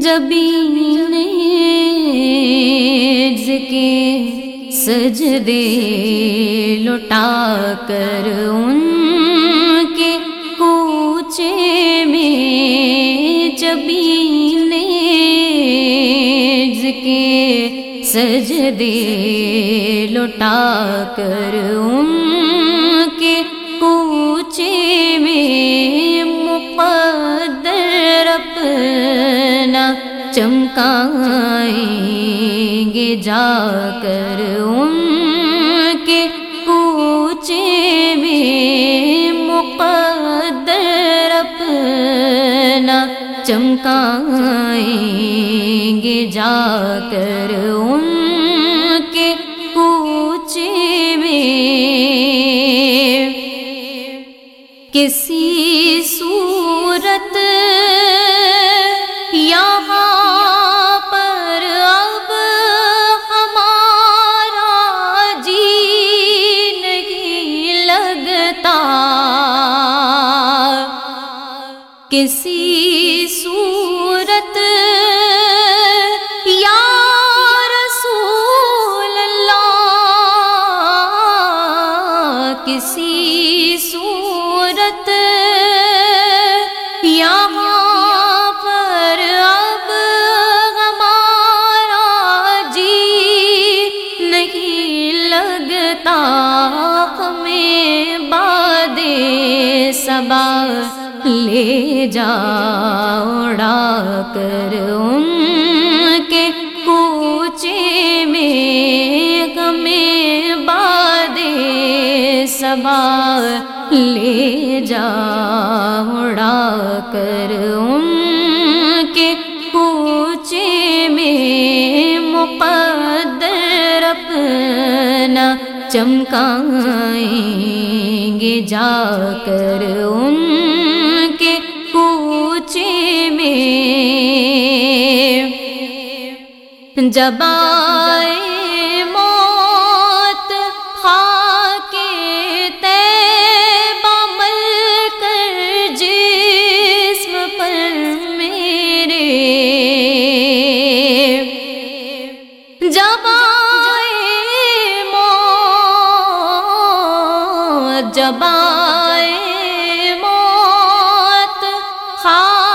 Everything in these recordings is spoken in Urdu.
جبین کے سجدے لٹا کر ان کے کوچے میں جبین کے سجدے لٹا کر ان کے کوچے میں مقدر اپنا چمکائیں گے جا کر ان کے کوچے میں مقدر اپنا چمکائیں گے جا کر ان کے کوچے میں کسی صورت کسی صورت یا رسول اللہ کسی صورت یہاں پر اب ہمارا جی نہیں لگتا لے جا اڑا کر ان کے کوچے میں ہمیں باد سبا لے جا اڑا کر ان کے کوچے میں مقدر اپنا چمکائیں گے جا کر ان جب آئے موت، خاک تیبہ مل کر جسم پر میرے۔ جب آئے موت، جب آئے موت، خاک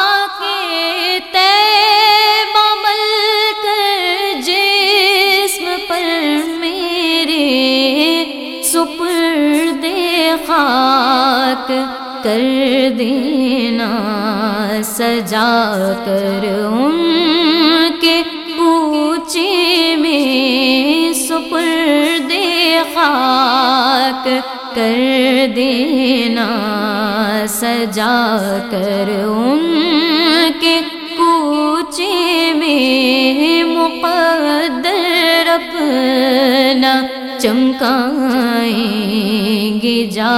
کر دینا، سجا کر ان کے کوچے میں سپرد خاک کر دینا، سجا کر ان کے کوچے میں مقدر اپنا چمکائیں گے جا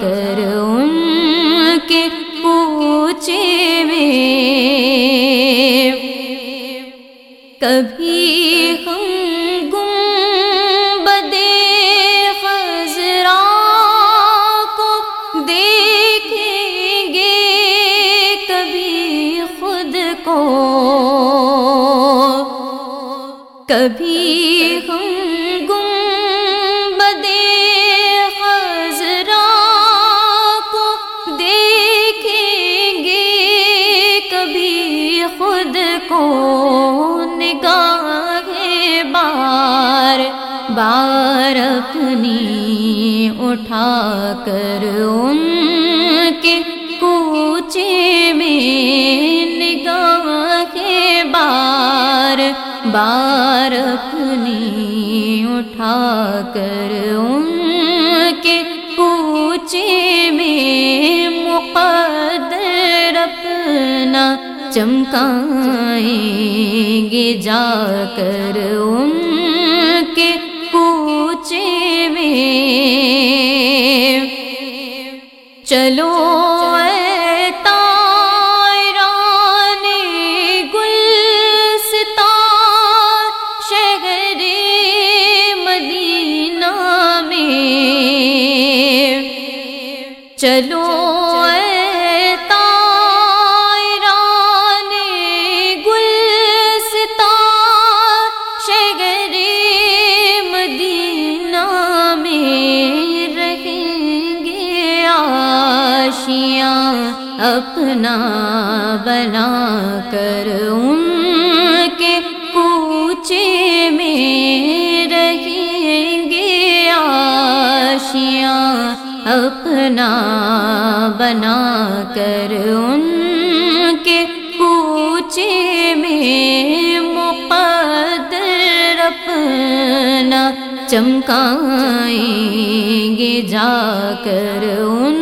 کر ان کے کوچے میں۔ کبھی ہم گم بار اپنی اٹھا کر ان کے کوچے میں نگاہ بار بار اپنی اٹھا کر ان کے کوچے میں مقدر اپنا چمکائیں گے جا کر ان کے کوچے میں چلو مدینہ میں۔ چلو بنا کر ان کے کوچے میں رہیں گے آشیاں اپنا بنا کر ان کے کوچے میں مقدر اپنا چمکائیں گے جا کر ان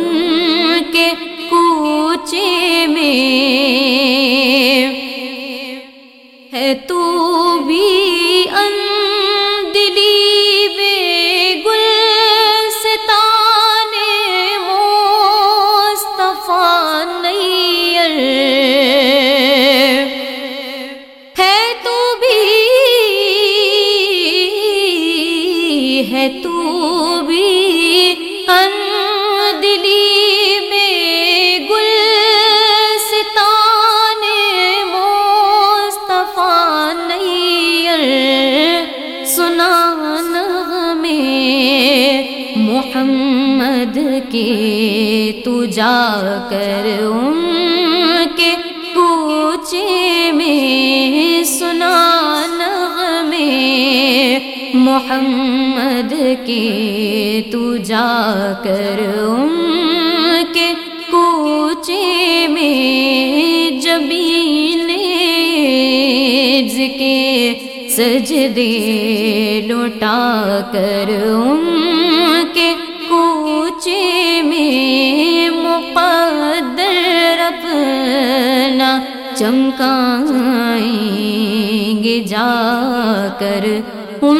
محمد کے تو جا کر ان کے کوچے میں سنانا ہمیں محمد کے تو جا کر ان کے کوچے میں جبین کے سجدے لوٹا کر ان کے کوچے میں مقدر اپنا چمکائیں گے جا کر ان